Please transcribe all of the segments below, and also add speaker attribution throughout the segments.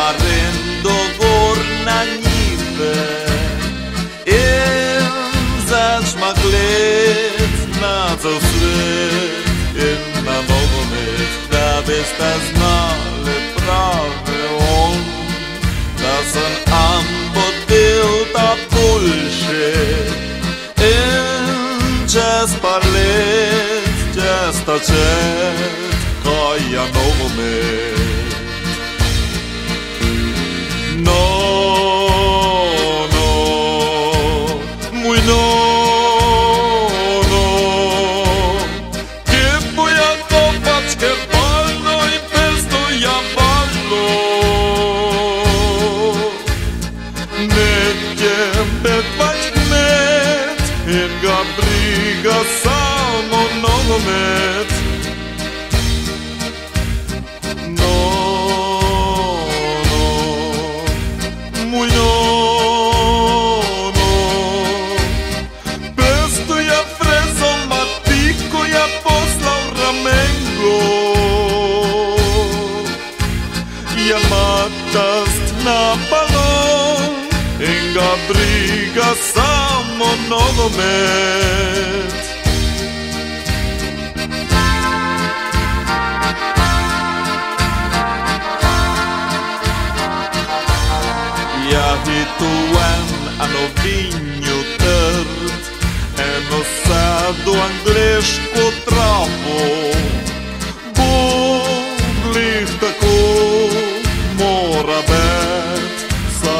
Speaker 1: Maryn górna niby Im zaczma glitz na co słyt Im na mogą myć da byś ta znale prawy on. Da sen am potył ta pulszy Im czas parlic, czas ta czet Koja mogą myć kaya nogomet briga samo nogomet No, no, mój no, no. Pesto ja frezo matiko ja poslał ramengo. Ja matast na balon Enga briga samo hitu en ano vinho tert En osado anglesco trapo Bom lihta ko mora bet Sa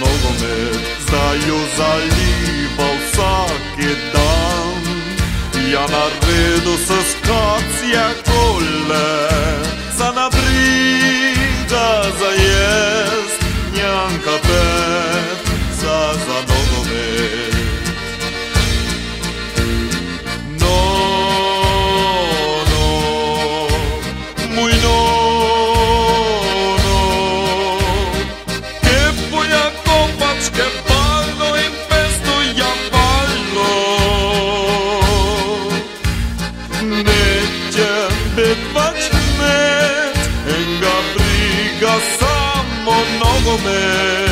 Speaker 1: nogomet Zdaju zalival vsaki Ja na redu se skacija kole Za na samo nogomet No,